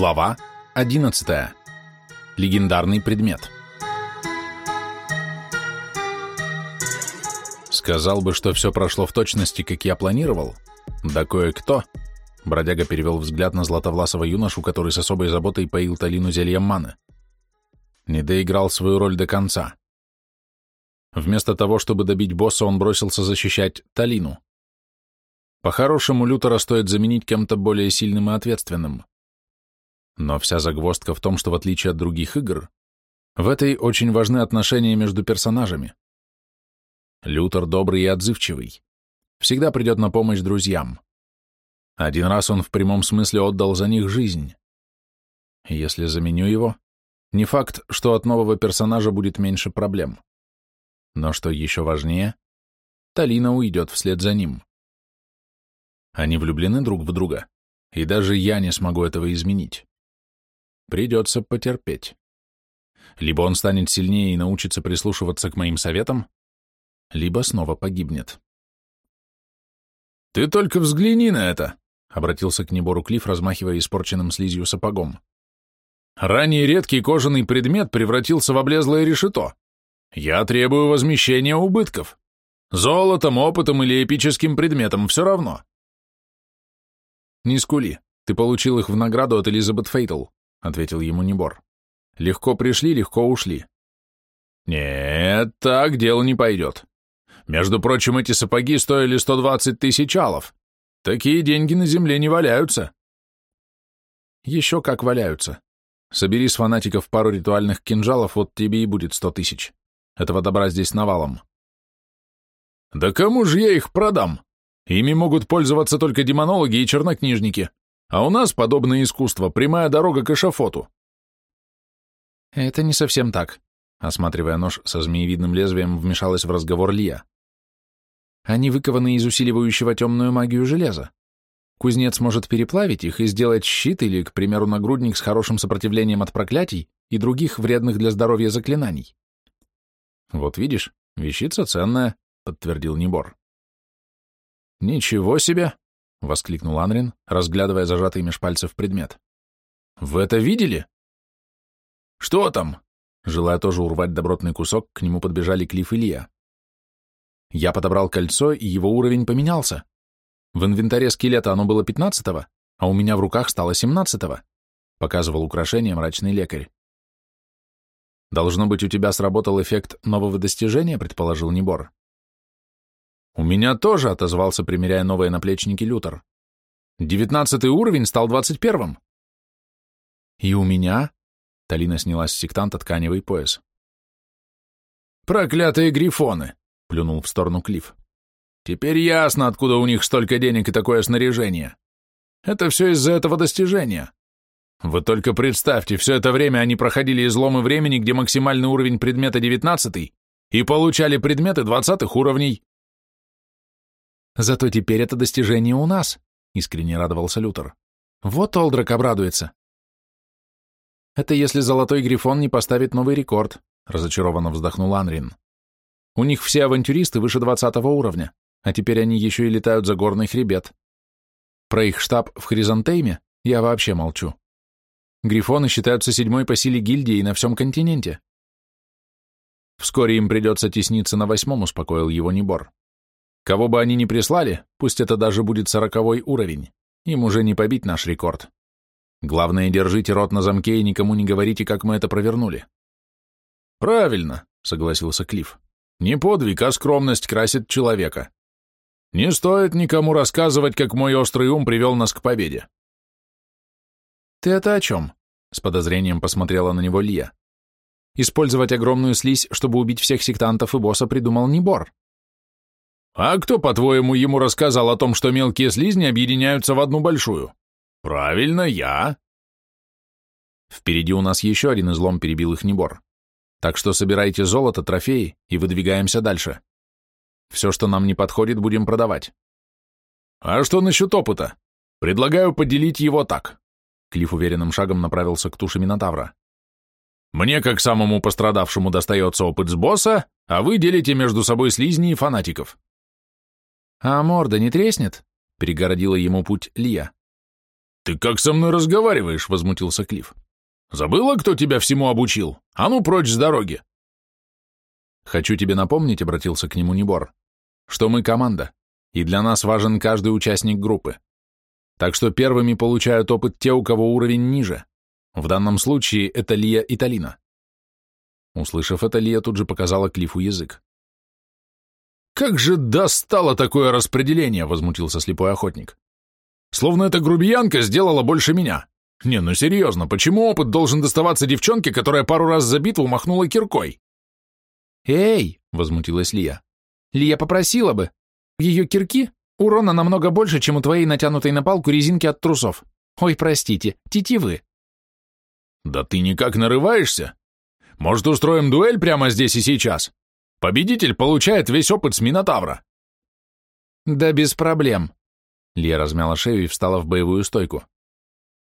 Глава 11. Легендарный предмет. Сказал бы, что все прошло в точности, как я планировал. Да кое-кто. Бродяга перевел взгляд на златовласого юношу, который с особой заботой поил Талину зельем маны. Не доиграл свою роль до конца. Вместо того, чтобы добить босса, он бросился защищать Талину. По-хорошему, Лютера стоит заменить кем-то более сильным и ответственным. Но вся загвоздка в том, что в отличие от других игр, в этой очень важны отношения между персонажами. Лютер добрый и отзывчивый. Всегда придет на помощь друзьям. Один раз он в прямом смысле отдал за них жизнь. Если заменю его, не факт, что от нового персонажа будет меньше проблем. Но что еще важнее, Талина уйдет вслед за ним. Они влюблены друг в друга, и даже я не смогу этого изменить. Придется потерпеть. Либо он станет сильнее и научится прислушиваться к моим советам, либо снова погибнет. «Ты только взгляни на это!» — обратился к Небору Клифф, размахивая испорченным слизью сапогом. «Ранее редкий кожаный предмет превратился в облезлое решето. Я требую возмещения убытков. Золотом, опытом или эпическим предметом, все равно. «Не скули. Ты получил их в награду от Элизабет Фейтл», — ответил ему Небор. «Легко пришли, легко ушли». «Нет, так дело не пойдет. Между прочим, эти сапоги стоили 120 тысяч алов. Такие деньги на земле не валяются». «Еще как валяются. Собери с фанатиков пару ритуальных кинжалов, вот тебе и будет сто тысяч. Этого добра здесь навалом». «Да кому же я их продам?» Ими могут пользоваться только демонологи и чернокнижники, а у нас подобное искусство – прямая дорога к эшафоту. Это не совсем так. Осматривая нож со змеевидным лезвием, вмешалась в разговор Лия. Они выкованы из усиливающего темную магию железа. Кузнец может переплавить их и сделать щит или, к примеру, нагрудник с хорошим сопротивлением от проклятий и других вредных для здоровья заклинаний. Вот видишь, вещица ценная, подтвердил Небор. «Ничего себе!» — воскликнул Анрин, разглядывая зажатый меж пальцев предмет. «Вы это видели?» «Что там?» Желая тоже урвать добротный кусок, к нему подбежали Клифф и Лия. Я подобрал кольцо, и его уровень поменялся. В инвентаре скелета оно было пятнадцатого, а у меня в руках стало семнадцатого, показывал украшение мрачный лекарь. Должно быть, у тебя сработал эффект нового достижения, предположил Небор. «У меня тоже», — отозвался, примеряя новые наплечники Лютер. «Девятнадцатый уровень стал двадцать первым». «И у меня?» — Талина сняла с сектанта тканевый пояс. «Проклятые грифоны!» — плюнул в сторону Клифф. «Теперь ясно, откуда у них столько денег и такое снаряжение. Это все из-за этого достижения. Вы только представьте, все это время они проходили изломы времени, где максимальный уровень предмета девятнадцатый, и получали предметы двадцатых уровней. Зато теперь это достижение у нас, искренне радовался Лютер. Вот Олдрак обрадуется. Это если Золотой Грифон не поставит новый рекорд, разочарованно вздохнул Анрин. У них все авантюристы выше двадцатого уровня, а теперь они еще и летают за горный хребет. Про их штаб в Хризантейме я вообще молчу. Грифоны считаются седьмой по силе гильдии на всем континенте. Вскоре им придется тесниться на восьмом, успокоил его Небор. Кого бы они ни прислали, пусть это даже будет сороковой уровень, им уже не побить наш рекорд. Главное, держите рот на замке и никому не говорите, как мы это провернули. Правильно, согласился Клифф. Не подвиг, а скромность красит человека. Не стоит никому рассказывать, как мой острый ум привел нас к победе. Ты это о чем? С подозрением посмотрела на него Лия. Использовать огромную слизь, чтобы убить всех сектантов и босса, придумал Небор. А кто, по-твоему, ему рассказал о том, что мелкие слизни объединяются в одну большую? Правильно, я. Впереди у нас еще один излом перебил их Небор. Так что собирайте золото, трофеи и выдвигаемся дальше. Все, что нам не подходит, будем продавать. А что насчет опыта? Предлагаю поделить его так. Клифф уверенным шагом направился к туше Минотавра. Мне, как самому пострадавшему, достается опыт с босса, а вы делите между собой слизни и фанатиков. «А морда не треснет?» — перегородила ему путь Лия. «Ты как со мной разговариваешь?» — возмутился Клифф. «Забыла, кто тебя всему обучил? А ну, прочь с дороги!» «Хочу тебе напомнить», — обратился к нему Небор, «что мы команда, и для нас важен каждый участник группы. Так что первыми получают опыт те, у кого уровень ниже. В данном случае это Лия и Талина». Услышав это, Лия тут же показала Клифу язык. «Как же достало такое распределение!» — возмутился слепой охотник. «Словно эта грубиянка сделала больше меня. Не, ну серьезно, почему опыт должен доставаться девчонке, которая пару раз за битву махнула киркой?» «Эй!» — возмутилась Лия. «Лия попросила бы. Ее кирки урона намного больше, чем у твоей натянутой на палку резинки от трусов. Ой, простите, тетивы». «Да ты никак нарываешься? Может, устроим дуэль прямо здесь и сейчас? Победитель получает весь опыт с Минотавра». «Да без проблем». Лия размяла шею и встала в боевую стойку.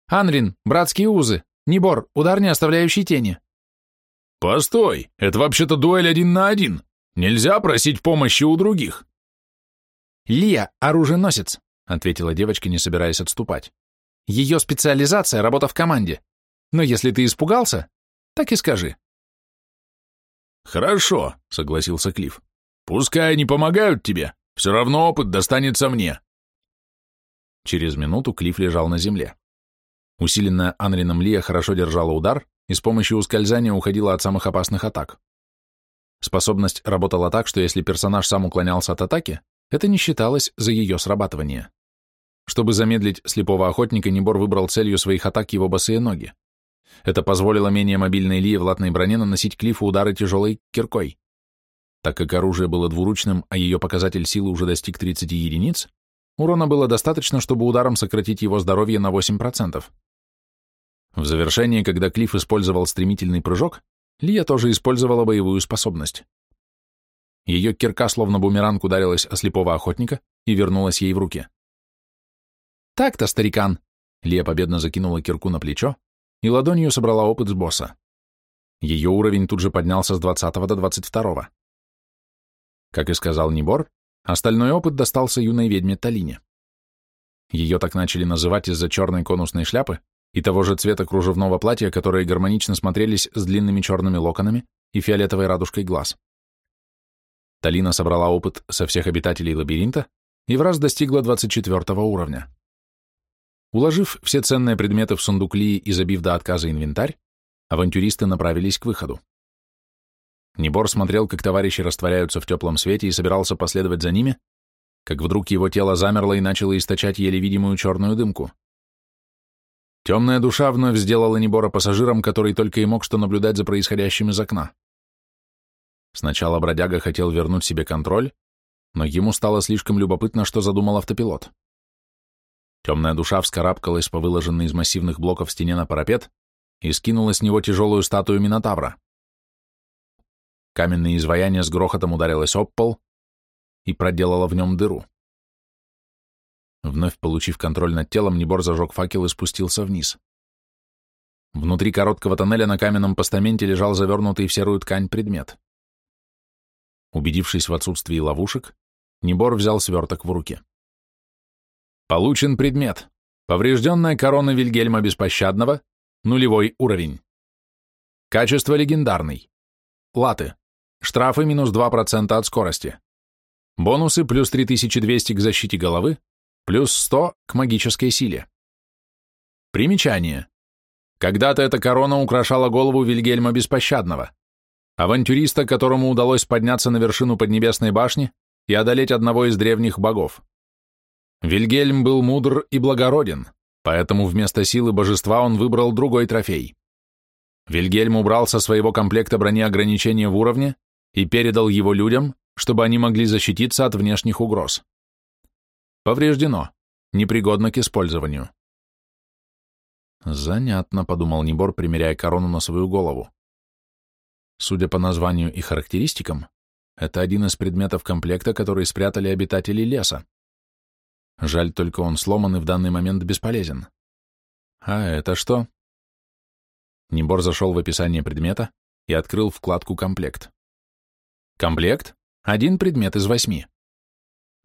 «Анрин, братские узы, Небор, удар, не оставляющий тени». «Постой, это вообще-то дуэль один на один. Нельзя просить помощи у других». «Лия — оруженосец», — ответила девочка, не собираясь отступать. «Ее специализация — работа в команде. Но если ты испугался, так и скажи». «Хорошо», — согласился Клифф. «Пускай они помогают тебе, все равно опыт достанется мне». Через минуту Клифф лежал на земле. Усиленная Анрином Лия хорошо держала удар и с помощью ускользания уходила от самых опасных атак. Способность работала так, что если персонаж сам уклонялся от атаки, это не считалось за ее срабатывание. Чтобы замедлить слепого охотника, Небор выбрал целью своих атак его босые ноги. Это позволило менее мобильной Лии в латной броне наносить Клифу удары тяжелой киркой. Так как оружие было двуручным, а ее показатель силы уже достиг 30 единиц, урона было достаточно, чтобы ударом сократить его здоровье на 8%. В завершении, когда Клифф использовал стремительный прыжок, Лия тоже использовала боевую способность. Ее кирка словно бумеранг ударилась о слепого охотника и вернулась ей в руки. «Так-то, старикан!» Лия победно закинула кирку на плечо и ладонью собрала опыт с босса. Ее уровень тут же поднялся с 20 до 22. Как и сказал Небор, остальной опыт достался юной ведьме Талине. Ее так начали называть из-за черной конусной шляпы, и того же цвета кружевного платья, которые гармонично смотрелись с длинными черными локонами и фиолетовой радужкой глаз. Талина собрала опыт со всех обитателей лабиринта и в раз достигла 24 уровня. Уложив все ценные предметы в сундук Лии и забив до отказа инвентарь, авантюристы направились к выходу. Небор смотрел, как товарищи растворяются в теплом свете и собирался последовать за ними, как вдруг его тело замерло и начало источать еле видимую черную дымку. Темная душа вновь сделала Небора пассажиром, который только и мог что наблюдать за происходящим из окна. Сначала бродяга хотел вернуть себе контроль, но ему стало слишком любопытно, что задумал автопилот. Темная душа вскарабкалась по выложенной из массивных блоков стене на парапет и скинула с него тяжелую статую Минотавра. Каменное изваяние с грохотом ударилось об пол и проделало в нем дыру. Вновь получив контроль над телом, Небор зажег факел и спустился вниз. Внутри короткого тоннеля на каменном постаменте лежал завернутый в серую ткань предмет. Убедившись в отсутствии ловушек, Небор взял сверток в руки. Получен предмет. Поврежденная корона Вильгельма Беспощадного, нулевой уровень. Качество легендарный. Латы. Штрафы минус 2% от скорости. Бонусы плюс 3200 к защите головы, плюс 100 к магической силе. Примечание. Когда-то эта корона украшала голову Вильгельма Беспощадного, авантюриста, которому удалось подняться на вершину Поднебесной башни и одолеть одного из древних богов. Вильгельм был мудр и благороден, поэтому вместо силы божества он выбрал другой трофей. Вильгельм убрал со своего комплекта брони ограничения в уровне и передал его людям, чтобы они могли защититься от внешних угроз. Повреждено. Непригодно к использованию. Занятно, подумал Небор, примеряя корону на свою голову. Судя по названию и характеристикам, это один из предметов комплекта, который спрятали обитатели леса. Жаль, только он сломан и в данный момент бесполезен. А это что? Небор зашел в описание предмета и открыл вкладку «Комплект». Комплект — один предмет из восьми.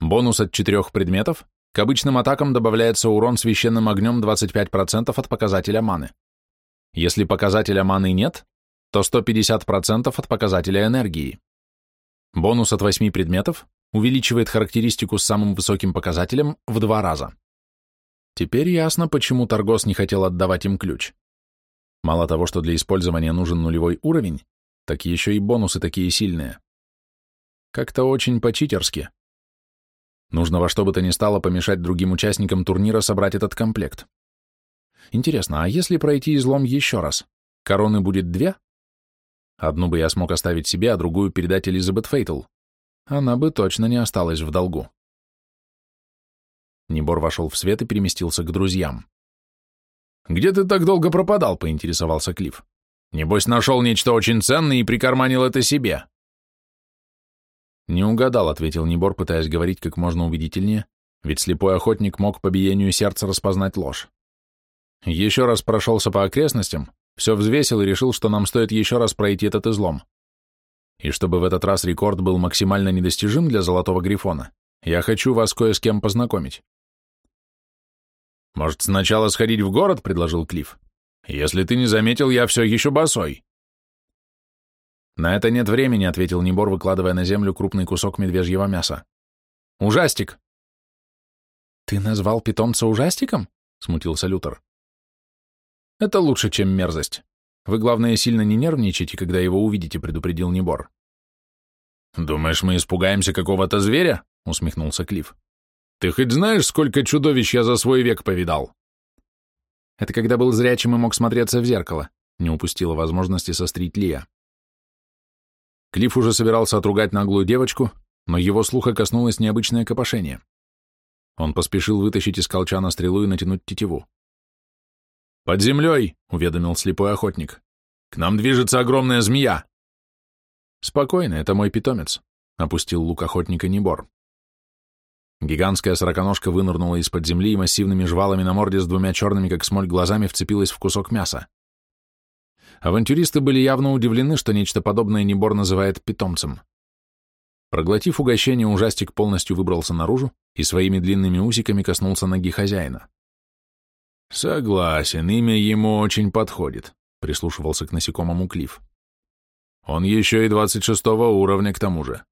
Бонус от четырех предметов, к обычным атакам добавляется урон священным огнем 25% от показателя маны. Если показателя маны нет, то 150% от показателя энергии. Бонус от 8 предметов увеличивает характеристику с самым высоким показателем в два раза. Теперь ясно, почему Торгос не хотел отдавать им ключ. Мало того, что для использования нужен нулевой уровень, так еще и бонусы такие сильные. Как-то очень по-читерски. Нужно во что бы то ни стало помешать другим участникам турнира собрать этот комплект. Интересно, а если пройти излом еще раз, короны будет две? Одну бы я смог оставить себе, а другую передать Элизабет Фейтл. Она бы точно не осталась в долгу. Небор вошел в свет и переместился к друзьям. «Где ты так долго пропадал?» — поинтересовался Клифф. «Небось, нашел нечто очень ценное и прикарманил это себе». «Не угадал», — ответил Небор, пытаясь говорить как можно убедительнее, ведь слепой охотник мог по биению сердца распознать ложь. Еще раз прошелся по окрестностям, все взвесил и решил, что нам стоит еще раз пройти этот излом. И чтобы в этот раз рекорд был максимально недостижим для Золотого Грифона, я хочу вас кое с кем познакомить. «Может, сначала сходить в город?» — предложил Клифф. «Если ты не заметил, я все еще босой». «На это нет времени», — ответил Небор, выкладывая на землю крупный кусок медвежьего мяса. «Ужастик!» «Ты назвал питомца ужастиком?» — смутился Лютер. «Это лучше, чем мерзость. Вы, главное, сильно не нервничайте, когда его увидите», — предупредил Небор. «Думаешь, мы испугаемся какого-то зверя?» — усмехнулся Клифф. Ты хоть знаешь, сколько чудовищ я за свой век повидал? Это когда был зрячим и мог смотреться в зеркало, не упустила возможности сострить Лия. Клифф уже собирался отругать наглую девочку, но его слуха коснулось необычное копошение. Он поспешил вытащить из колчана стрелу и натянуть тетиву. «Под землей!» — уведомил слепой охотник. «К нам движется огромная змея!» «Спокойно, это мой питомец», — опустил лук охотника Небор. Гигантская сороконожка вынырнула из-под земли и массивными жвалами на морде с двумя черными, как смоль, глазами вцепилась в кусок мяса. Авантюристы были явно удивлены, что нечто подобное Небор называет питомцем. Проглотив угощение, ужастик полностью выбрался наружу и своими длинными усиками коснулся ноги хозяина. «Согласен, имя ему очень подходит», — прислушивался к насекомому Клифф. «Он еще и двадцать шестого уровня к тому же.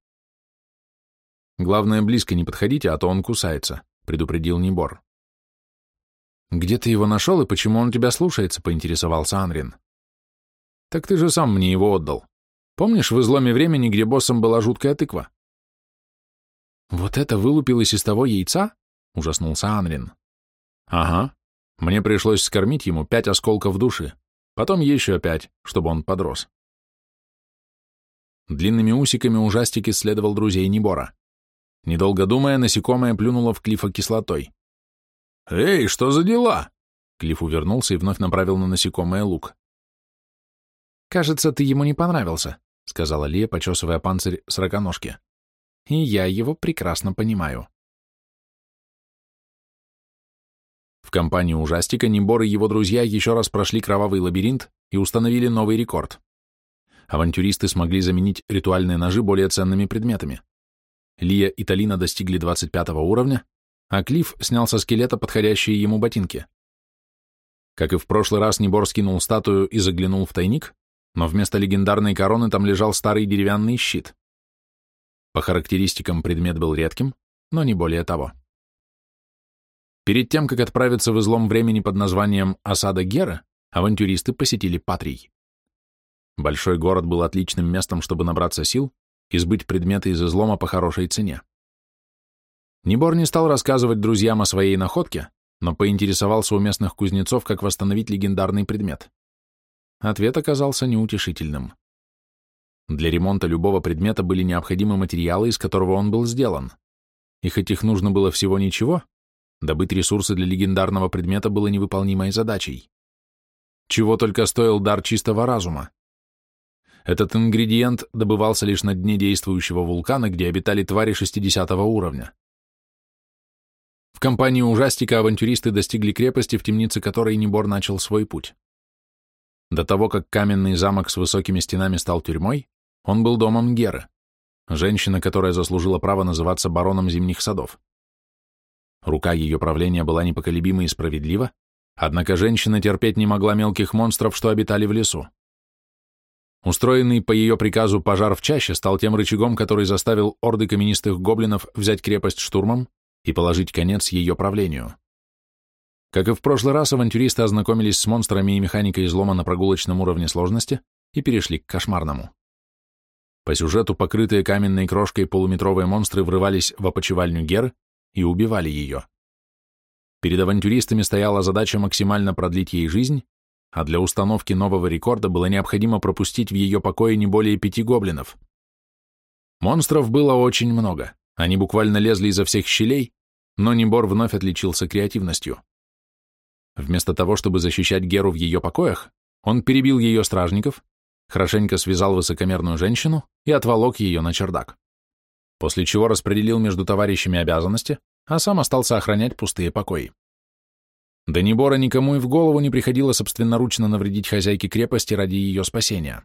Главное, близко не подходите, а то он кусается», — предупредил Небор. «Где ты его нашел и почему он тебя слушается?» — поинтересовался Анрин. «Так ты же сам мне его отдал. Помнишь в изломе времени, где боссом была жуткая тыква?» «Вот это вылупилось из того яйца?» — ужаснулся Анрин. «Ага. Мне пришлось скормить ему пять осколков души, потом еще пять, чтобы он подрос». Длинными усиками ужастик исследовал друзей Небора. Недолго думая, насекомое плюнуло в Клифа кислотой. «Эй, что за дела?» Клифф увернулся и вновь направил на насекомое лук. «Кажется, ты ему не понравился», — сказала Лия, почесывая панцирь сороконожки. «И я его прекрасно понимаю». В компании ужастика Небор и его друзья еще раз прошли кровавый лабиринт и установили новый рекорд. Авантюристы смогли заменить ритуальные ножи более ценными предметами. Лия и Талина достигли 25 уровня, а Клифф снял со скелета подходящие ему ботинки. Как и в прошлый раз, Небор скинул статую и заглянул в тайник, но вместо легендарной короны там лежал старый деревянный щит. По характеристикам предмет был редким, но не более того. Перед тем, как отправиться в излом времени под названием «Осада Гера», авантюристы посетили Патрий. Большой город был отличным местом, чтобы набраться сил, и сбыть предметы из излома по хорошей цене. Небор не стал рассказывать друзьям о своей находке, но поинтересовался у местных кузнецов, как восстановить легендарный предмет. Ответ оказался неутешительным. Для ремонта любого предмета были необходимы материалы, из которого он был сделан. И хоть их нужно было всего ничего, добыть ресурсы для легендарного предмета было невыполнимой задачей. Чего только стоил дар чистого разума. Этот ингредиент добывался лишь на дне действующего вулкана, где обитали твари 60 уровня. В компании ужастика авантюристы достигли крепости, в темнице которой Небор начал свой путь. До того, как каменный замок с высокими стенами стал тюрьмой, он был домом Геры, женщины, которая заслужила право называться бароном зимних садов. Рука ее правления была непоколебима и справедлива, однако женщина терпеть не могла мелких монстров, что обитали в лесу. Устроенный по ее приказу пожар в чаще стал тем рычагом, который заставил орды каменистых гоблинов взять крепость штурмом и положить конец ее правлению. Как и в прошлый раз, авантюристы ознакомились с монстрами и механикой излома на прогулочном уровне сложности и перешли к кошмарному. По сюжету покрытые каменной крошкой полуметровые монстры врывались в опочивальню Геры и убивали ее. Перед авантюристами стояла задача максимально продлить ей жизнь, а для установки нового рекорда было необходимо пропустить в ее покое не более пяти гоблинов. Монстров было очень много, они буквально лезли изо всех щелей, но Небор вновь отличился креативностью. Вместо того, чтобы защищать Геру в ее покоях, он перебил ее стражников, хорошенько связал высокомерную женщину и отволок ее на чердак. После чего распределил между товарищами обязанности, а сам остался охранять пустые покои. До Небора никому и в голову не приходило собственноручно навредить хозяйке крепости ради ее спасения.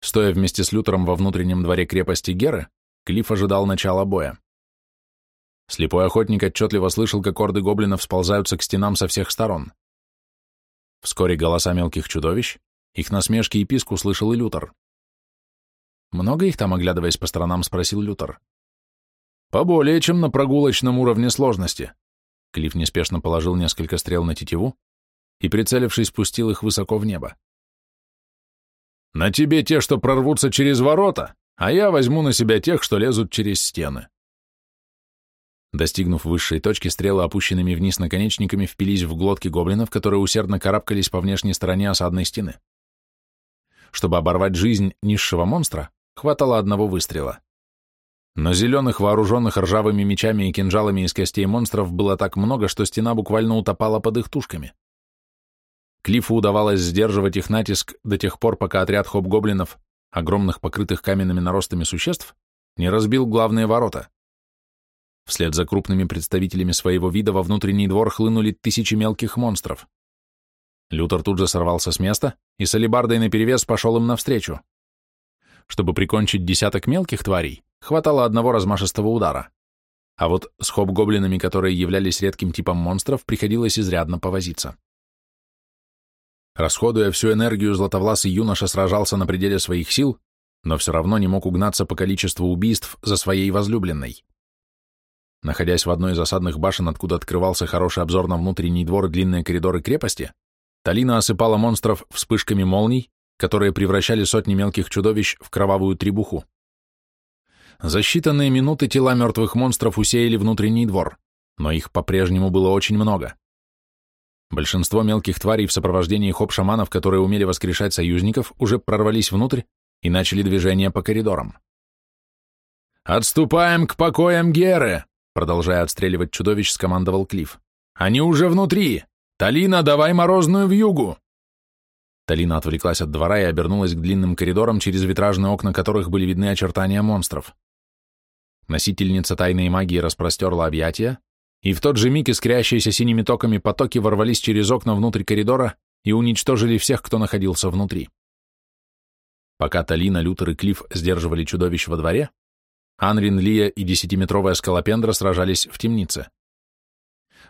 Стоя вместе с Лютером во внутреннем дворе крепости Геры, Клифф ожидал начала боя. Слепой охотник отчетливо слышал, как орды гоблинов сползаются к стенам со всех сторон. Вскоре голоса мелких чудовищ, их насмешки и писк услышал и Лютер. «Много их там, оглядываясь по сторонам?» — спросил Лютер. «Поболее, чем на прогулочном уровне сложности». Клифф неспешно положил несколько стрел на тетиву и, прицелившись, спустил их высоко в небо. «На тебе те, что прорвутся через ворота, а я возьму на себя тех, что лезут через стены». Достигнув высшей точки, стрелы, опущенными вниз наконечниками, впились в глотки гоблинов, которые усердно карабкались по внешней стороне осадной стены. Чтобы оборвать жизнь низшего монстра, хватало одного выстрела. Но зеленых, вооруженных ржавыми мечами и кинжалами из костей монстров было так много, что стена буквально утопала под их тушками. Клиффу удавалось сдерживать их натиск до тех пор, пока отряд хоп-гоблинов, огромных покрытых каменными наростами существ, не разбил главные ворота. Вслед за крупными представителями своего вида во внутренний двор хлынули тысячи мелких монстров. Лютер тут же сорвался с места и с алебардой наперевес пошел им навстречу. Чтобы прикончить десяток мелких тварей, хватало одного размашистого удара. А вот с хоп-гоблинами, которые являлись редким типом монстров, приходилось изрядно повозиться. Расходуя всю энергию, златовласый юноша сражался на пределе своих сил, но все равно не мог угнаться по количеству убийств за своей возлюбленной. Находясь в одной из осадных башен, откуда открывался хороший обзор на внутренний двор и длинные коридоры крепости, Талина осыпала монстров вспышками молний, которые превращали сотни мелких чудовищ в кровавую требуху. За считанные минуты тела мертвых монстров усеяли внутренний двор, но их по-прежнему было очень много. Большинство мелких тварей в сопровождении хоп-шаманов, которые умели воскрешать союзников, уже прорвались внутрь и начали движение по коридорам. «Отступаем к покоям Геры!» Продолжая отстреливать чудовищ, скомандовал Клифф. «Они уже внутри! Талина, давай морозную вьюгу!» Талина отвлеклась от двора и обернулась к длинным коридорам, через витражные окна которых были видны очертания монстров. Носительница тайной магии распростерла объятия, и в тот же миг искрящиеся синими токами потоки ворвались через окна внутрь коридора и уничтожили всех, кто находился внутри. Пока Талина, Лютер и Клифф сдерживали чудовищ во дворе, Анрин, Лия и десятиметровая скалопендра сражались в темнице.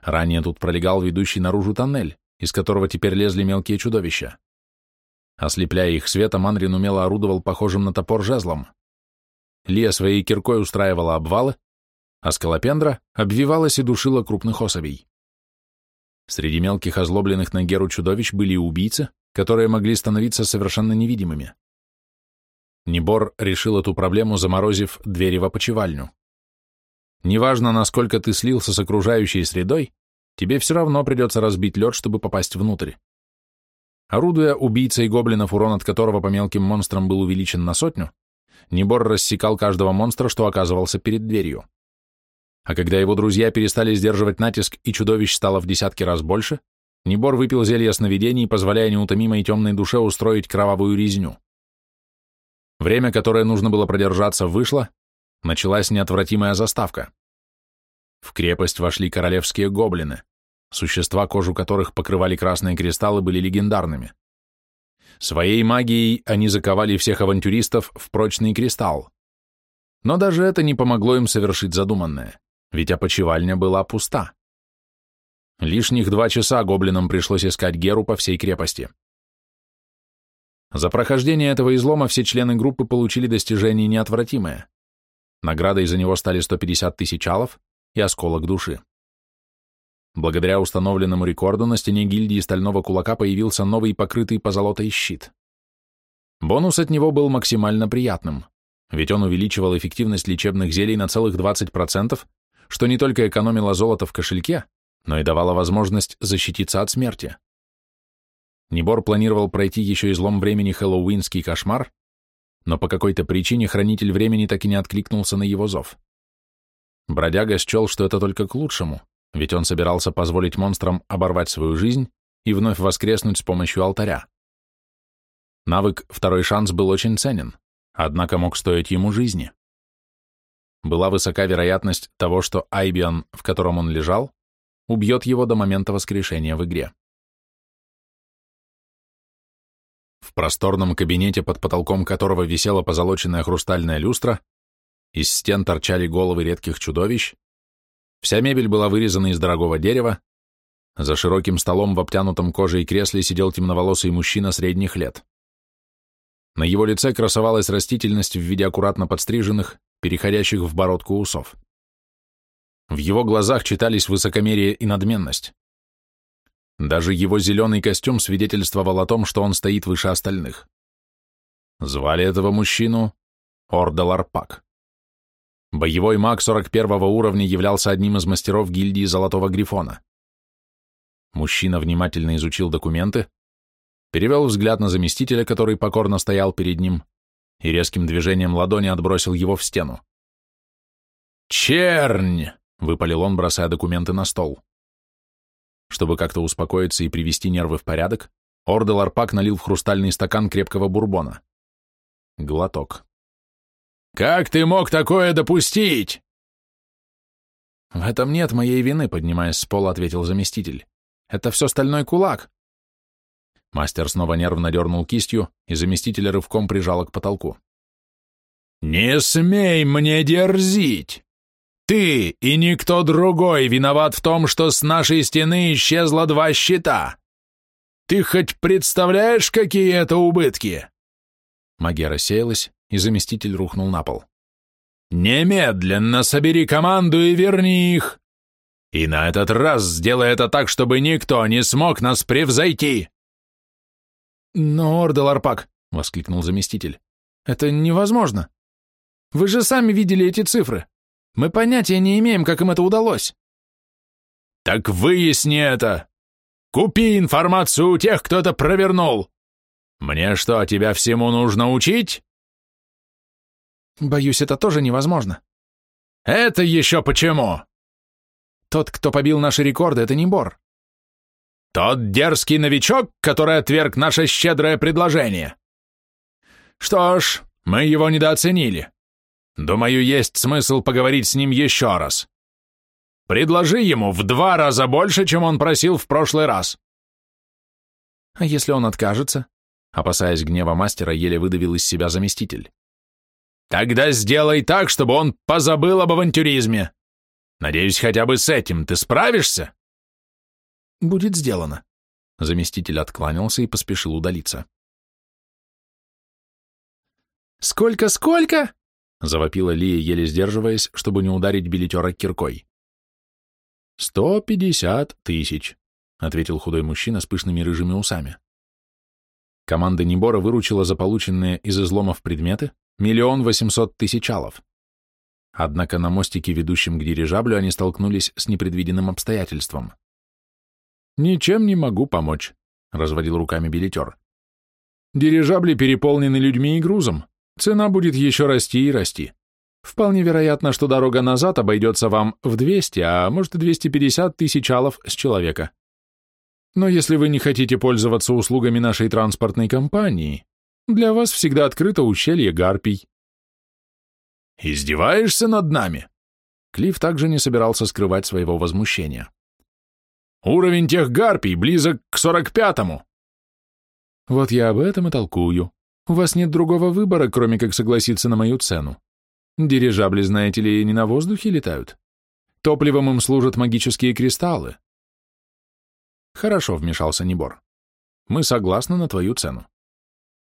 Ранее тут пролегал ведущий наружу тоннель, из которого теперь лезли мелкие чудовища. Ослепляя их светом, Анрин умело орудовал похожим на топор жезлом. Лия своей киркой устраивала обвалы, а скалопендра обвивалась и душила крупных особей. Среди мелких озлобленных на Геру чудовищ были и убийцы, которые могли становиться совершенно невидимыми. Небор решил эту проблему, заморозив двери в опочивальню. Неважно, насколько ты слился с окружающей средой, тебе все равно придется разбить лед, чтобы попасть внутрь. Орудуя убийцей гоблинов, урон от которого по мелким монстрам был увеличен на сотню, Небор рассекал каждого монстра, что оказывался перед дверью. А когда его друзья перестали сдерживать натиск и чудовищ стало в десятки раз больше, Небор выпил зелье сновидений, позволяя неутомимой темной душе устроить кровавую резню. Время, которое нужно было продержаться, вышло, началась неотвратимая заставка. В крепость вошли королевские гоблины, существа, кожу которых покрывали красные кристаллы, были легендарными. Своей магией они заковали всех авантюристов в прочный кристалл. Но даже это не помогло им совершить задуманное. ведь опочивальня была пуста. Лишних два часа гоблинам пришлось искать Геру по всей крепости. За прохождение этого излома все члены группы получили достижение неотвратимое. Наградой за него стали 150 тысяч алов и осколок души. Благодаря установленному рекорду на стене гильдии Стального Кулака появился новый покрытый позолотой щит. Бонус от него был максимально приятным, ведь он увеличивал эффективность лечебных зелий на целых 20%, что не только экономило золото в кошельке, но и давала возможность защититься от смерти. Небор планировал пройти еще излом времени Хэллоуинский кошмар, но по какой-то причине хранитель времени так и не откликнулся на его зов. Бродяга счел, что это только к лучшему, ведь он собирался позволить монстрам оборвать свою жизнь и вновь воскреснуть с помощью алтаря. Навык «Второй шанс» был очень ценен, однако мог стоить ему жизни. Была высока вероятность того, что Айбион, в котором он лежал, убьет его до момента воскрешения в игре. В просторном кабинете, под потолком которого висела позолоченная хрустальная люстра, из стен торчали головы редких чудовищ, вся мебель была вырезана из дорогого дерева, за широким столом в обтянутом кожей кресле сидел темноволосый мужчина средних лет. На его лице красовалась растительность в виде аккуратно подстриженных, переходящих в бородку усов. В его глазах читались высокомерие и надменность. Даже его зеленый костюм свидетельствовал о том, что он стоит выше остальных. Звали этого мужчину Ордел Арпак. Боевой маг 41 уровня являлся одним из мастеров гильдии Золотого Грифона. Мужчина внимательно изучил документы, перевел взгляд на заместителя, который покорно стоял перед ним, и резким движением ладони отбросил его в стену. «Чернь!» — выпалил он, бросая документы на стол. Чтобы как-то успокоиться и привести нервы в порядок, Ордел Арпак налил в хрустальный стакан крепкого бурбона. Глоток. «Как ты мог такое допустить?» «В этом нет моей вины», — поднимаясь с пола, ответил заместитель. «Это все стальной кулак». Мастер снова нервно дернул кистью, и заместителя рывком прижало к потолку. «Не смей мне дерзить! Ты и никто другой виноват в том, что с нашей стены исчезло два щита! Ты хоть представляешь, какие это убытки?» Магия рассеялась, и заместитель рухнул на пол. «Немедленно собери команду и верни их! И на этот раз сделай это так, чтобы никто не смог нас превзойти!» «Но, Ордел Арпак», — воскликнул заместитель, — «это невозможно. Вы же сами видели эти цифры. Мы понятия не имеем, как им это удалось». «Так выясни это! Купи информацию у тех, кто это провернул! Мне что, тебя всему нужно учить?» «Боюсь, это тоже невозможно». «Это еще почему?» «Тот, кто побил наши рекорды, это не Бор. Тот дерзкий новичок, который отверг наше щедрое предложение. Что ж, мы его недооценили. Думаю, есть смысл поговорить с ним еще раз. Предложи ему в два раза больше, чем он просил в прошлый раз. А если он откажется? Опасаясь гнева мастера, еле выдавил из себя заместитель. Тогда сделай так, чтобы он позабыл об авантюризме. Надеюсь, хотя бы с этим ты справишься? «Будет сделано». Заместитель откланялся и поспешил удалиться. «Сколько, сколько?» — завопила Лия, еле сдерживаясь, чтобы не ударить билетера киркой. «Сто пятьдесят тысяч», — ответил худой мужчина с пышными рыжими усами. Команда Небора выручила за полученные из изломов предметы миллион восемьсот тысяч алов. Однако на мостике, ведущем к дирижаблю, они столкнулись с непредвиденным обстоятельством. «Ничем не могу помочь», — разводил руками билетер. «Дирижабли переполнены людьми и грузом. Цена будет еще расти и расти. Вполне вероятно, что дорога назад обойдется вам в 200, а может и 250 тысяч алов с человека. Но если вы не хотите пользоваться услугами нашей транспортной компании, для вас всегда открыто ущелье Гарпий». «Издеваешься над нами?» Клифф также не собирался скрывать своего возмущения. Уровень тех гарпий близок к сорок пятому. Вот я об этом и толкую. У вас нет другого выбора, кроме как согласиться на мою цену. Дирижабли, знаете ли, не на воздухе летают. Топливом им служат магические кристаллы. Хорошо, вмешался Небор. Мы согласны на твою цену.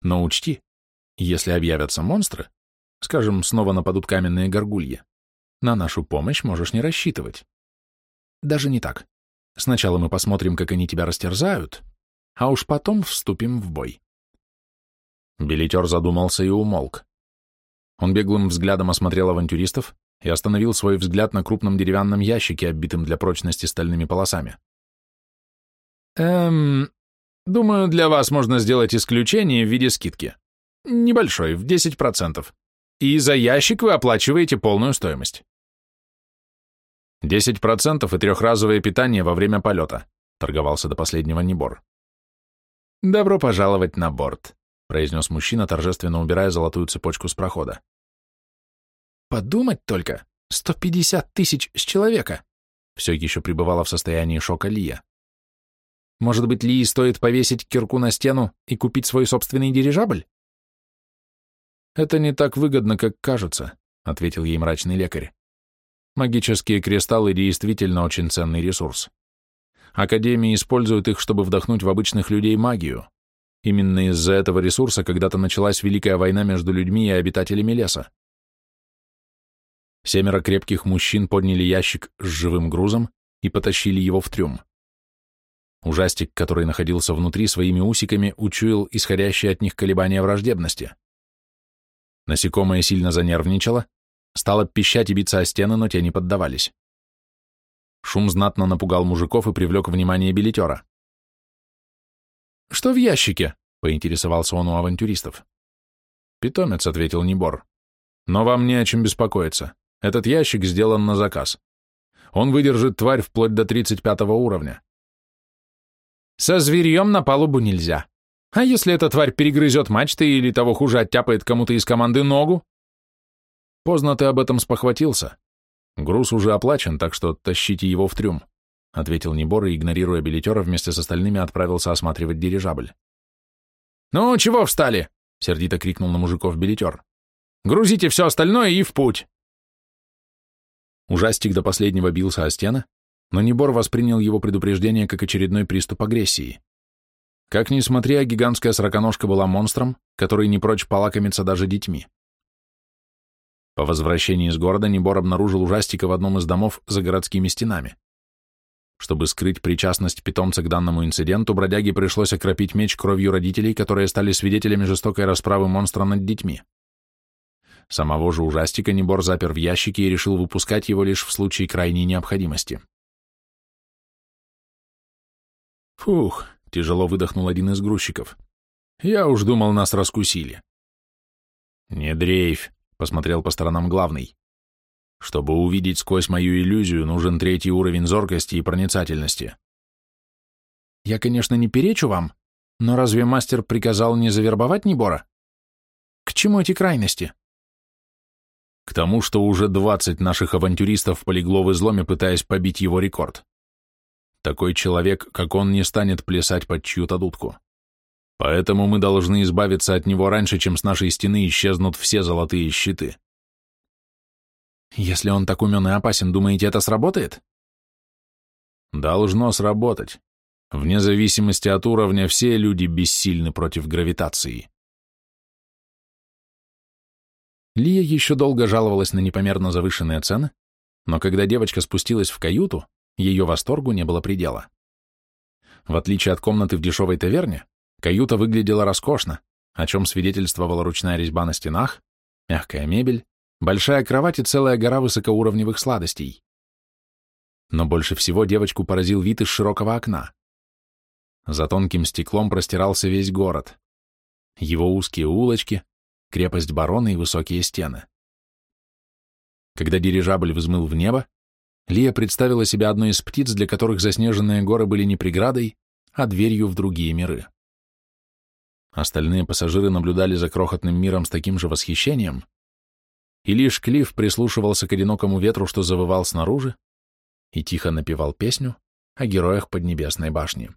Но учти, если объявятся монстры, скажем, снова нападут каменные горгульи, на нашу помощь можешь не рассчитывать. Даже не так. Сначала мы посмотрим, как они тебя растерзают, а уж потом вступим в бой. Билетер задумался и умолк. Он беглым взглядом осмотрел авантюристов и остановил свой взгляд на крупном деревянном ящике, оббитом для прочности стальными полосами. «Эм, думаю, для вас можно сделать исключение в виде скидки. Небольшой, в 10%. И за ящик вы оплачиваете полную стоимость. 10% и трехразовое питание во время полета, торговался до последнего Небор. Добро пожаловать на борт, произнес мужчина, торжественно убирая золотую цепочку с прохода. Подумать только, 150 тысяч с человека. Все еще пребывала в состоянии шока Лия. Может быть, Лии стоит повесить кирку на стену и купить свой собственный дирижабль? Это не так выгодно, как кажется, ответил ей мрачный лекарь. Магические кристаллы действительно очень ценный ресурс. Академии используют их, чтобы вдохнуть в обычных людей магию. Именно из-за этого ресурса когда-то началась Великая война между людьми и обитателями леса. Семеро крепких мужчин подняли ящик с живым грузом и потащили его в трюм. Ужастик, который находился внутри, своими усиками учуял исходящее от них колебания враждебности. Насекомое сильно занервничало, Стало пищать и биться о стены, но те не поддавались. Шум знатно напугал мужиков и привлек внимание билетера. «Что в ящике?» — поинтересовался он у авантюристов. «Питомец», — ответил Небор. «Но вам не о чем беспокоиться. Этот ящик сделан на заказ. Он выдержит тварь вплоть до 35 уровня». «Со зверьем на палубу нельзя. А если эта тварь перегрызет мачты или того хуже оттяпает кому-то из команды ногу?» Поздно ты об этом спохватился. Груз уже оплачен, так что тащите его в трюм, ответил Небор и, игнорируя билетера, вместе с остальными отправился осматривать дирижабль. «Ну, чего встали?» — сердито крикнул на мужиков билетер. «Грузите все остальное и в путь!» Ужастик до последнего бился о стены, но Небор воспринял его предупреждение как очередной приступ агрессии. Как ни смотри, а гигантская сороконожка была монстром, который не прочь полакомиться даже детьми. По возвращении из города Небор обнаружил ужастика в одном из домов за городскими стенами. Чтобы скрыть причастность питомца к данному инциденту, бродяге пришлось окропить меч кровью родителей, которые стали свидетелями жестокой расправы монстра над детьми. Самого же ужастика Небор запер в ящике и решил выпускать его лишь в случае крайней необходимости. «Фух», — тяжело выдохнул один из грузчиков. «Я уж думал, нас раскусили». «Не дрейфь», посмотрел по сторонам главный. Чтобы увидеть сквозь мою иллюзию, нужен третий уровень зоркости и проницательности. Я, конечно, не перечу вам, но разве мастер приказал не завербовать Небора? К чему эти крайности? К тому, что уже двадцать наших авантюристов полегло в изломе, пытаясь побить его рекорд. Такой человек, как он, не станет плясать под чью-то дудку. Поэтому мы должны избавиться от него раньше, чем с нашей стены исчезнут все золотые щиты. Если он так умен и опасен, думаете, это сработает? Должно сработать. Вне зависимости от уровня, все люди бессильны против гравитации. Лия еще долго жаловалась на непомерно завышенные цены, но когда девочка спустилась в каюту, ее восторгу не было предела. В отличие от комнаты в дешевой таверне, Каюта выглядела роскошно, о чем свидетельствовала ручная резьба на стенах, мягкая мебель, большая кровать и целая гора высокоуровневых сладостей. Но больше всего девочку поразил вид из широкого окна. За тонким стеклом простирался весь город. Его узкие улочки, крепость барона и высокие стены. Когда дирижабль взмыл в небо, Лия представила себя одной из птиц, для которых заснеженные горы были не преградой, а дверью в другие миры. Остальные пассажиры наблюдали за крохотным миром с таким же восхищением, и лишь Клифф прислушивался к одинокому ветру, что завывал снаружи, и тихо напевал песню о героях Поднебесной башни.